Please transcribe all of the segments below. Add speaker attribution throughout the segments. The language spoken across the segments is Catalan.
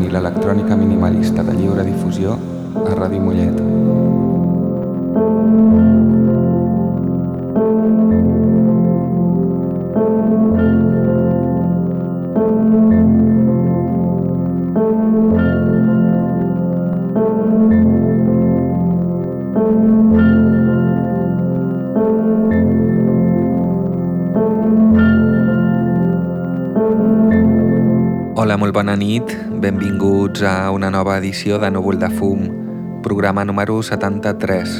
Speaker 1: i l'electrònica minimalista de lliure difusió a Ràdio Mollet. Hola, molt bona nit. Benvinguts a una nova edició de Núvol de Fum, programa número 73.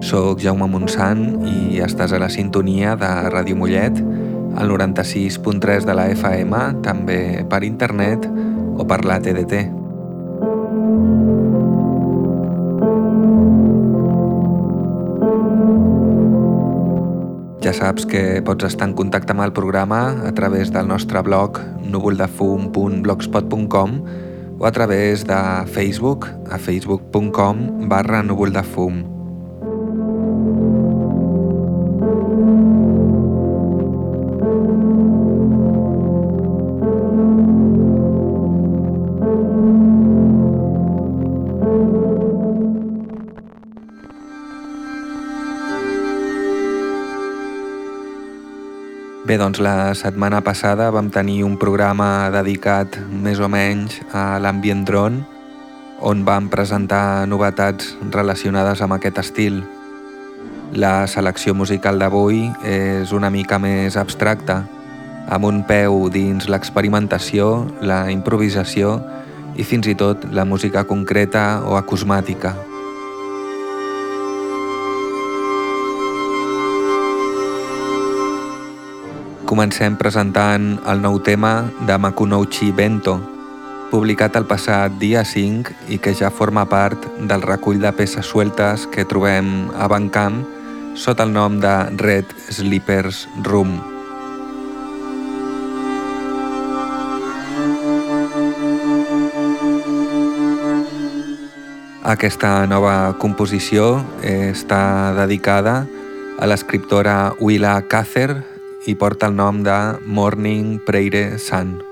Speaker 1: Soc Jaume Montsant i estàs a la sintonia de Ràdio Mollet, al 96.3 de la FM, també per internet o per la TDT. Saps que pots estar en contacte amb el programa a través del nostre blog núvoldefum.blogspot.com o a través de Facebook a facebook.com barra núvoldefum. Bé, doncs la setmana passada vam tenir un programa dedicat més o menys a l'ambient drone on vam presentar novetats relacionades amb aquest estil. La selecció musical d'avui és una mica més abstracta, amb un peu dins l'experimentació, la improvisació i fins i tot la música concreta o acusmàtica. Comencem presentant el nou tema de Makunouchi Bento, publicat el passat dia 5 i que ja forma part del recull de peces sueltes que trobem a Bandcamp sota el nom de Red Sleepers Room. Aquesta nova composició està dedicada a l'escriptora Willa Cather i porta el nom de Morning Prayer Sun.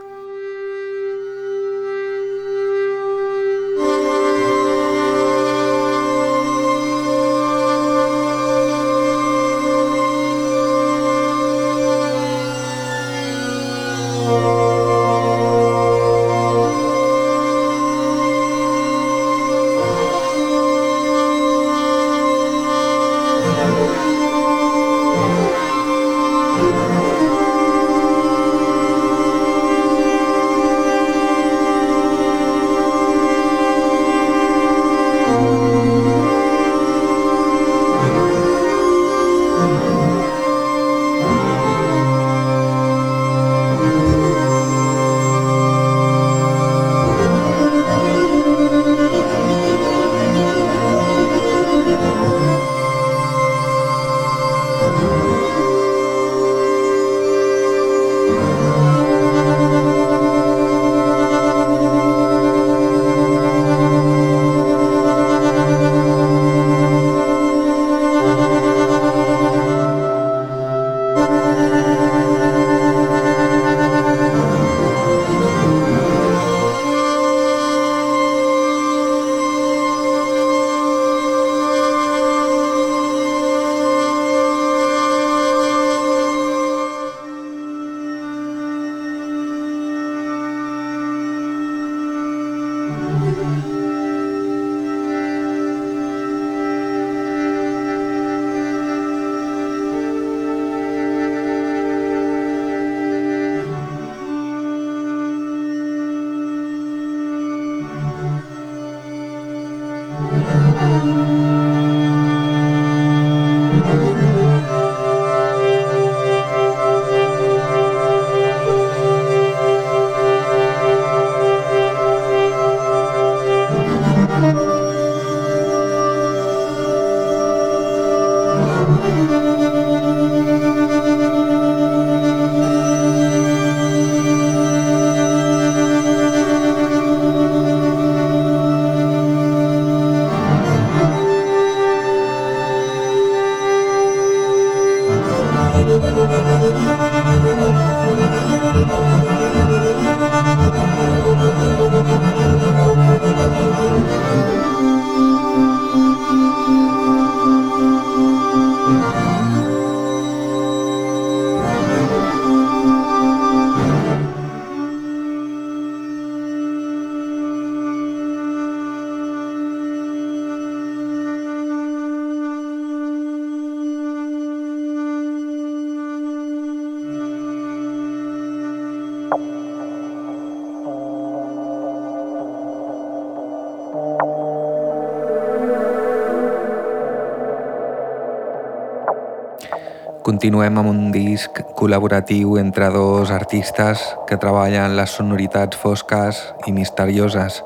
Speaker 1: Continuem amb un disc col·laboratiu entre dos artistes que treballen les sonoritats fosques i misterioses.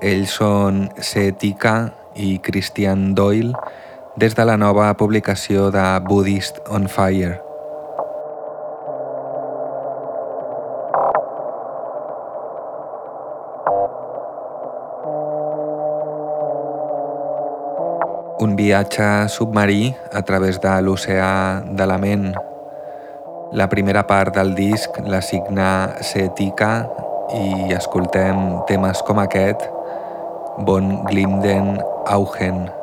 Speaker 1: Ells són Seetika i Christian Doyle des de la nova publicació de Buddhist on Fire. Viatge submarí a través de l'oceà de la ment. La primera part del disc la signa Setika i escoltem temes com aquest, Bon Glinden Augen.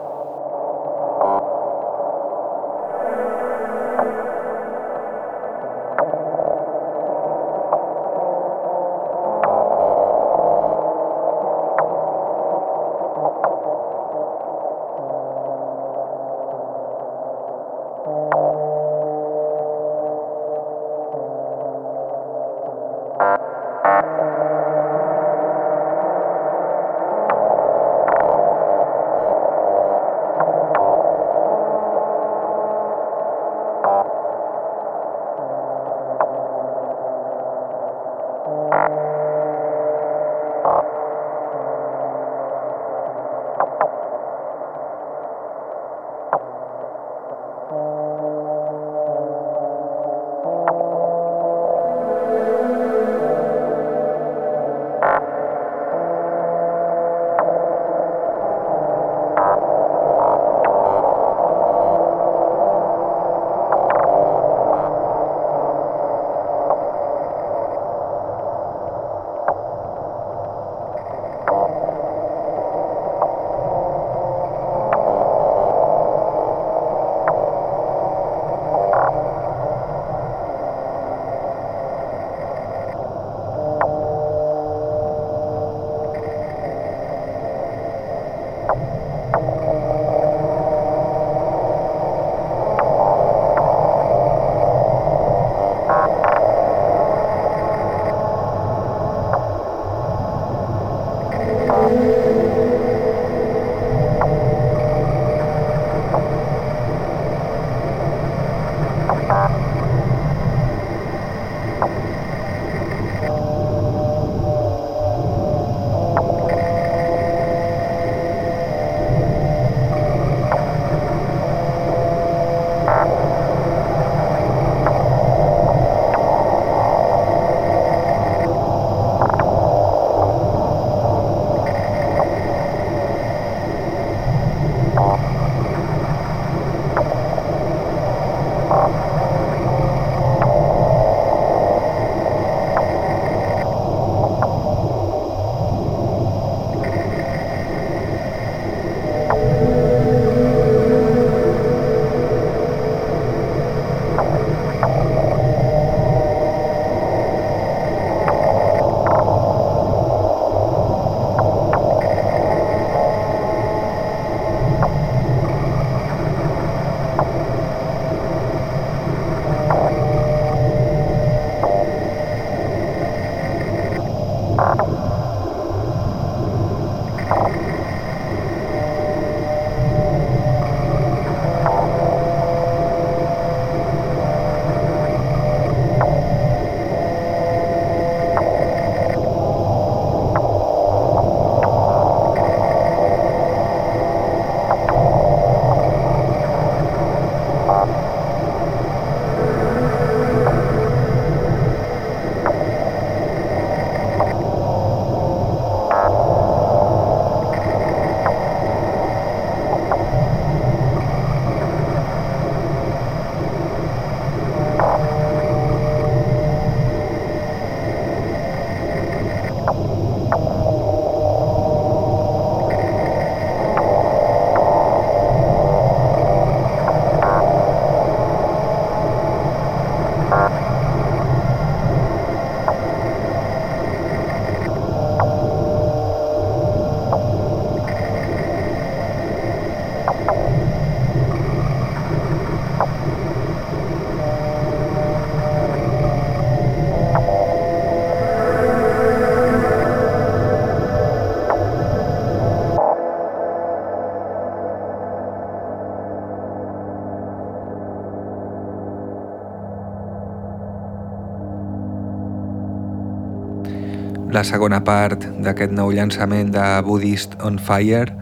Speaker 1: La segona part d'aquest nou llançament de Buddhist on Fire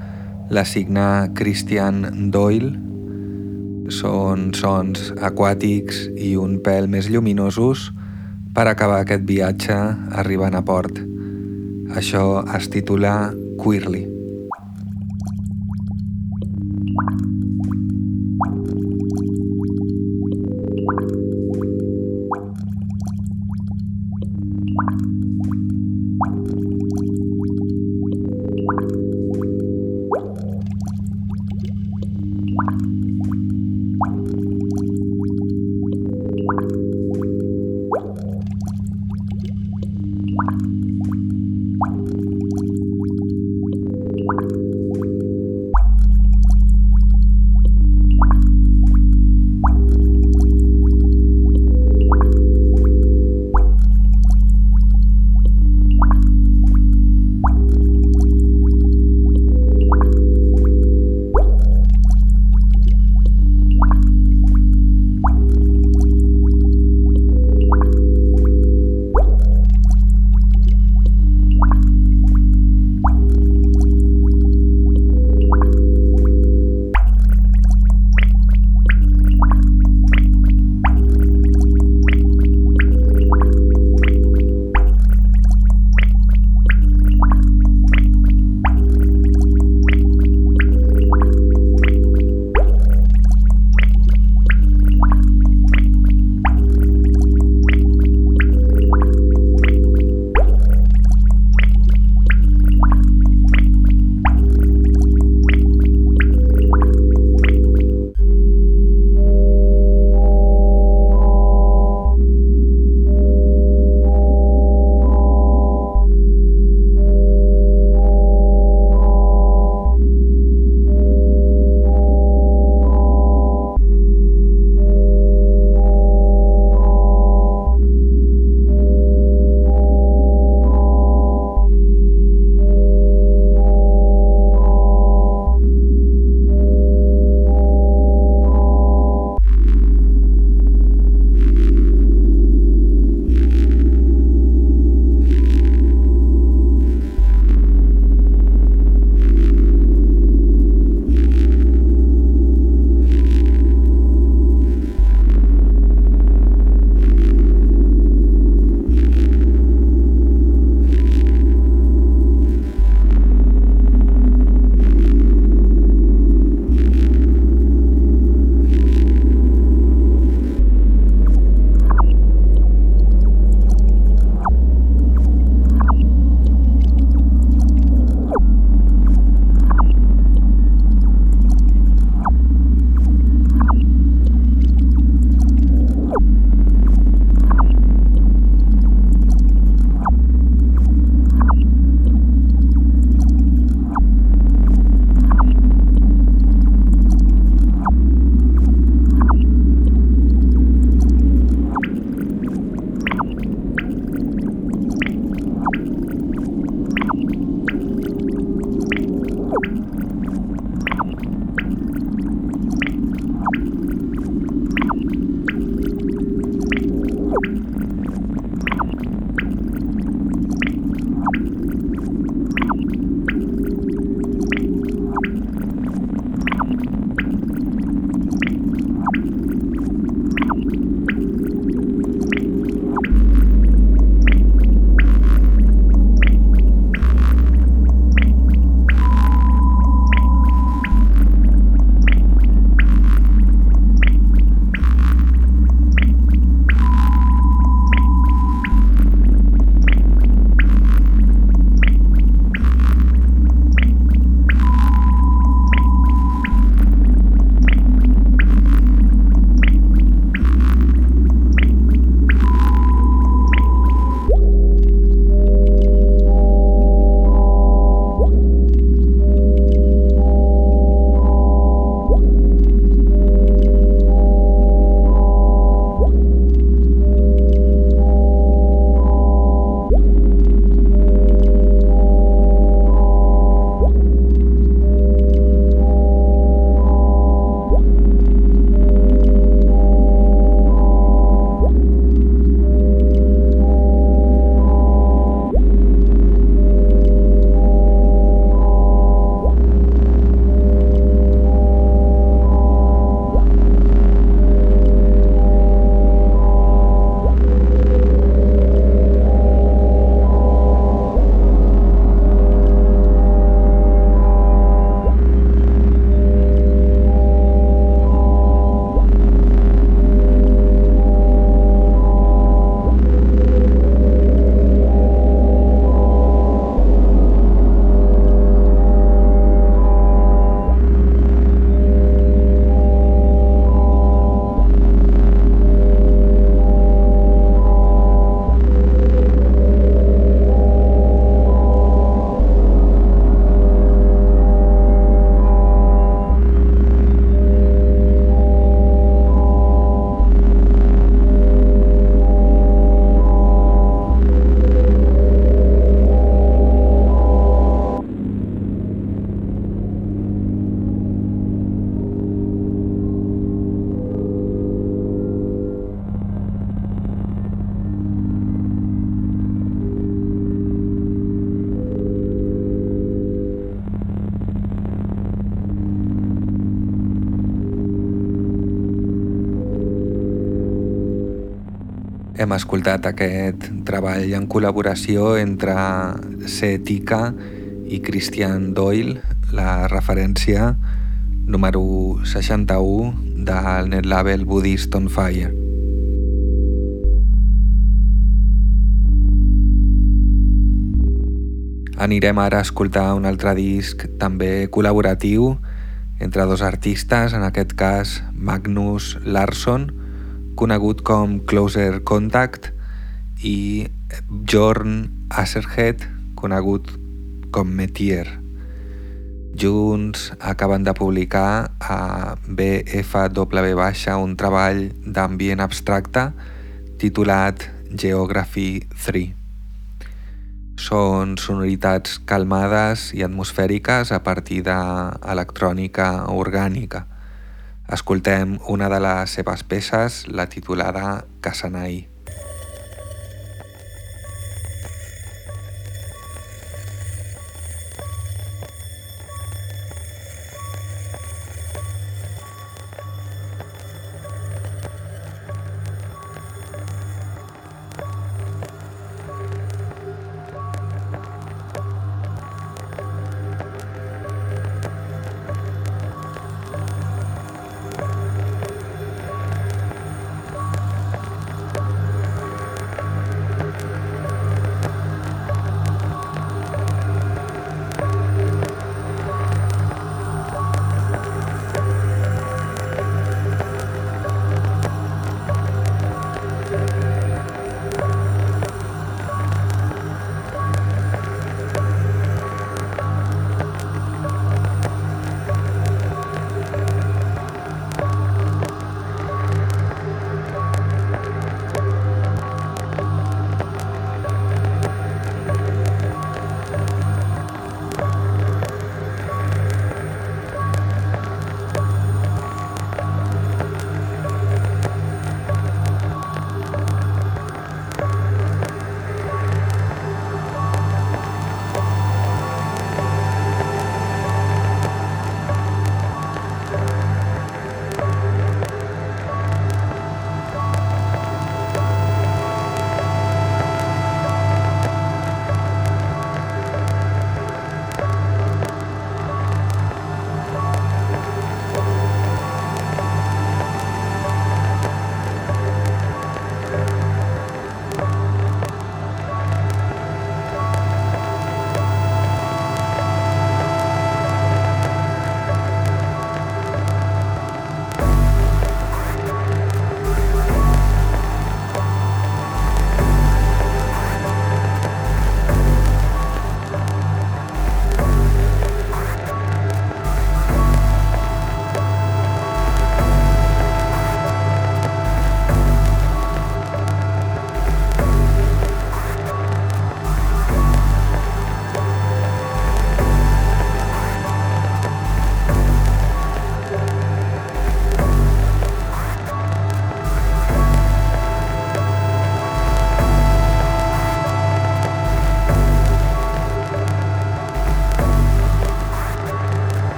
Speaker 1: la signa Christian Doyle. Són sons aquàtics i un pèl més lluminosos per acabar aquest viatge arribant a port. Això es titula Queerly. Hem escoltat aquest treball en col·laboració entre Setika i Christian Doyle, la referència número 61 del netlabel Buddhist on Fire. Anirem ara a escoltar un altre disc també col·laboratiu entre dos artistes, en aquest cas Magnus Larsson, conegut com Closer Contact, i Jorn Aserhead, conegut com Metier. Junts acaben de publicar a BFW un treball d'ambient abstracte titulat Geography 3. Són sonoritats calmades i atmosfèriques a partir d'electrònica orgànica. Escoltem una de les seves peces, la titulada Casanai.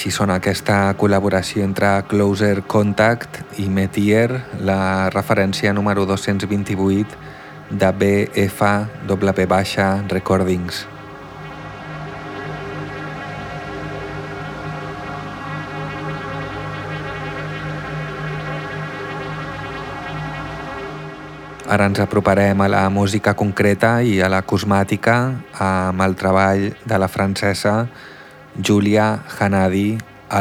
Speaker 1: Així sona aquesta col·laboració entre Closer Contact i Metier, la referència número 228 de BFW Recordings. Ara ens aproparem a la música concreta i a la cosmàtica amb el treball de la francesa Julia Hanadi a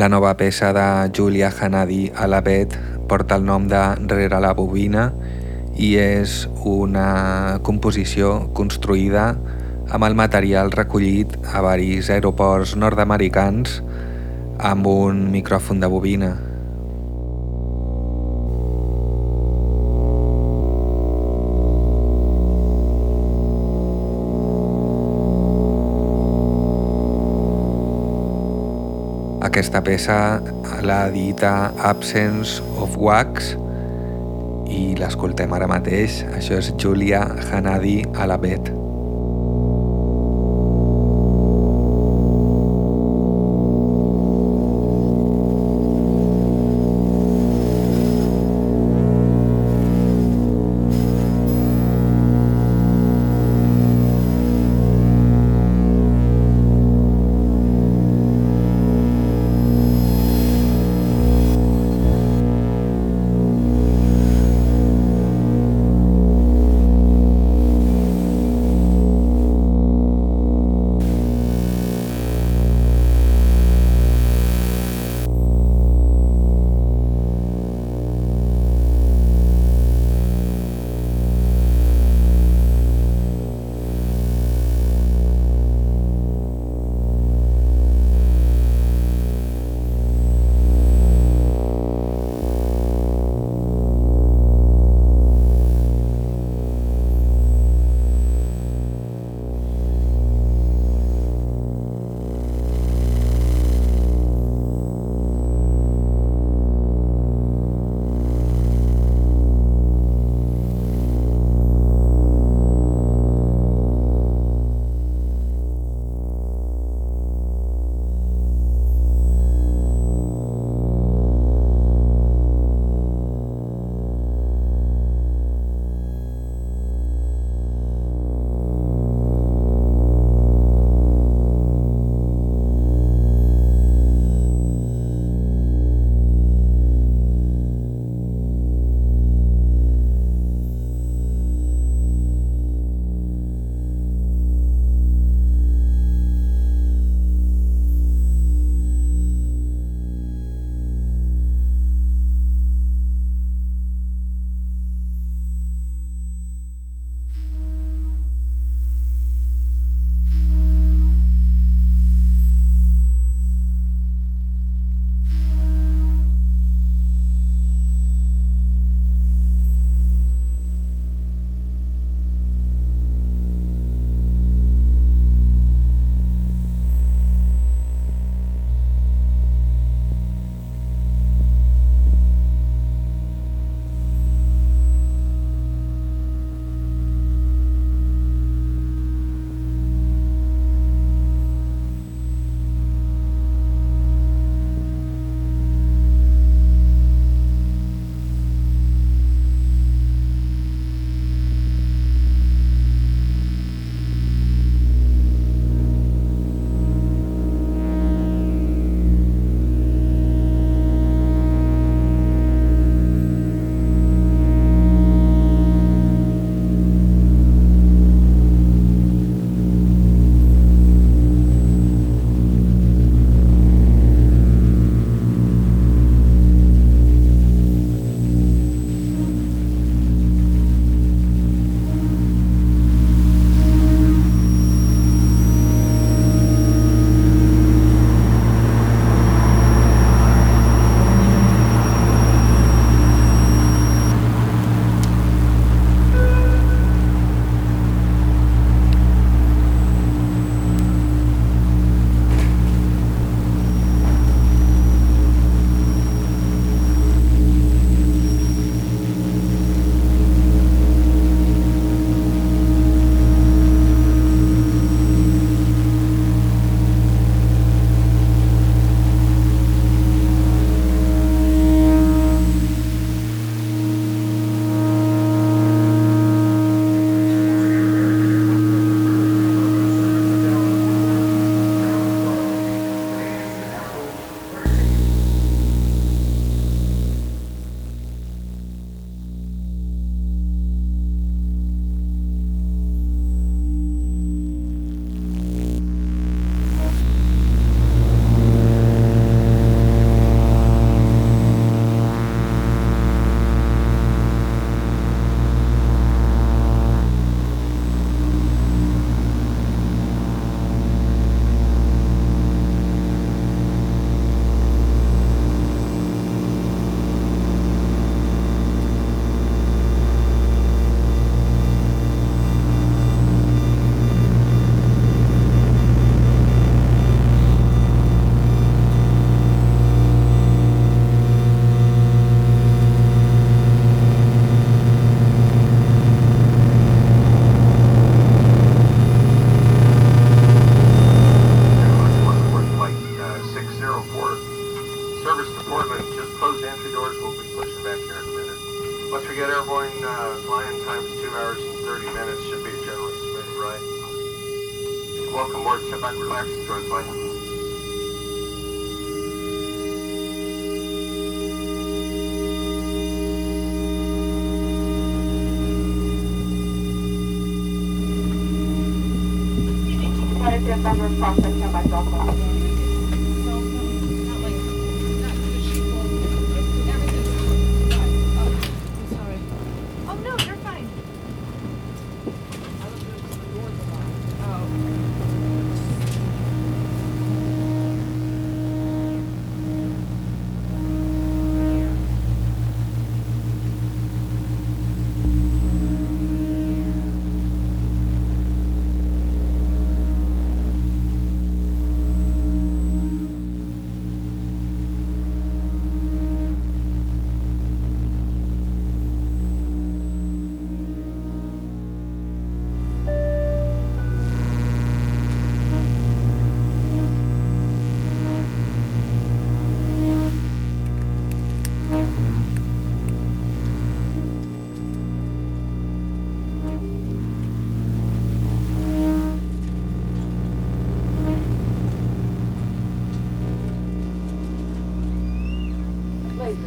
Speaker 1: la nova peça de Julia Hanadi a la Bet porta el nom de Rere la bobina i és una composició construïda amb el material recollit a varis aeroports nord-americans amb un micròfon de bobina. Aquesta peça l'ha dit a Absence of Wax, i l'escoltem ara mateix. Això és Julia Hanadi a la Bet.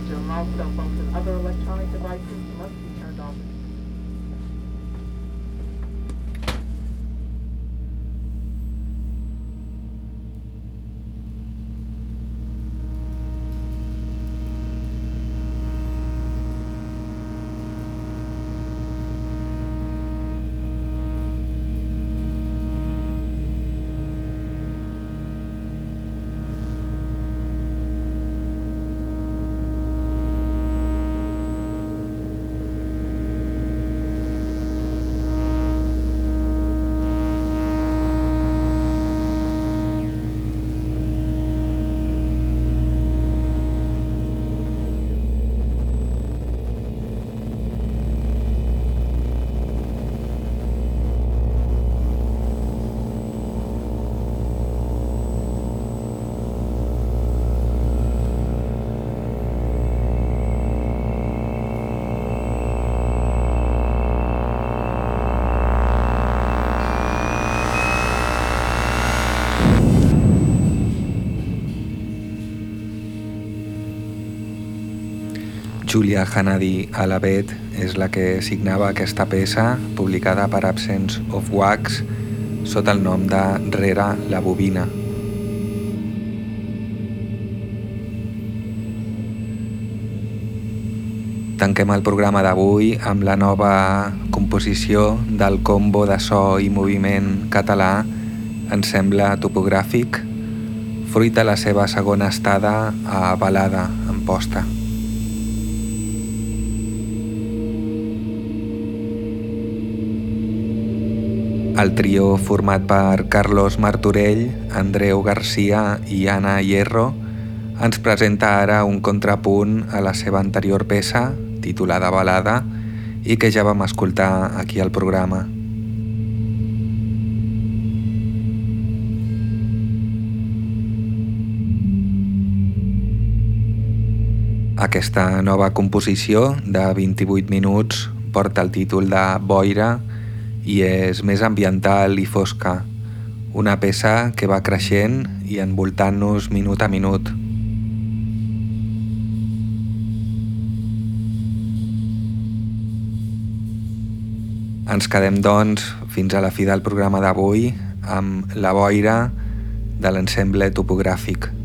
Speaker 2: your mouse, cell phones, and
Speaker 3: other electronic devices must be turned off.
Speaker 1: Julia Hanadi Alavet és la que signava aquesta peça, publicada per Absence of Wax, sota el nom de Rere la bobina. Tanquem el programa d'avui amb la nova composició del combo de so i moviment català Ensemble Topogràfic, fruit de la seva segona estada a Balada, en posta. El trio format per Carlos Martorell, Andreu Garcia i Anna Hierro ens presenta ara un contrapunt a la seva anterior peça, titulada Balada, i que ja vam escoltar aquí al programa. Aquesta nova composició de 28 minuts porta el títol de Boira, i és més ambiental i fosca, una peça que va creixent i envoltant-nos minut a minut. Ens quedem, doncs, fins a la fi del programa d'avui amb la boira de l'ensemble topogràfic.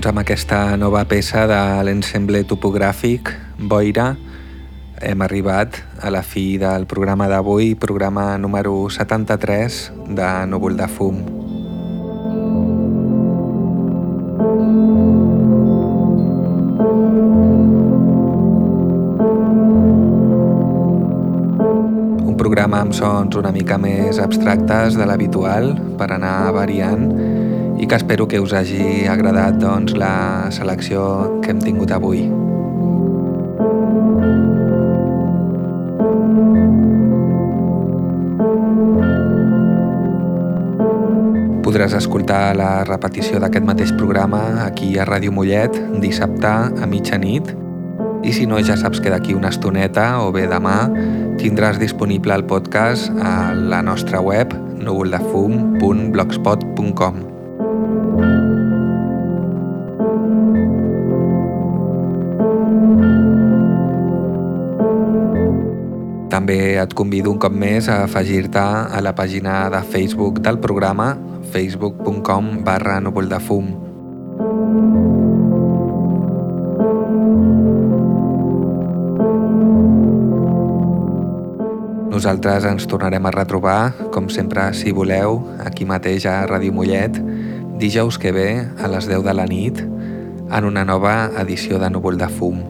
Speaker 1: Doncs amb aquesta nova peça de l'ensemble topogràfic Boira hem arribat a la fi del programa d'avui, programa número 73 de Núvol de Fum. Un programa amb sons una mica més abstractes de l'habitual per anar variant i que espero que us hagi agradat doncs, la selecció que hem tingut avui. Podràs escoltar la repetició d'aquest mateix programa aquí a Ràdio Mollet dissabte a mitjanit i si no ja saps que d'aquí una estoneta o bé demà tindràs disponible el podcast a la nostra web núvoldefum.blogspot.com et convido un cop més a afegir-te a la pàgina de Facebook del programa facebook.com barra núvoldefum. Nosaltres ens tornarem a retrobar, com sempre, si voleu, aquí mateix a Ràdio Mollet, dijous que ve a les 10 de la nit, en una nova edició de Núvol de Fum.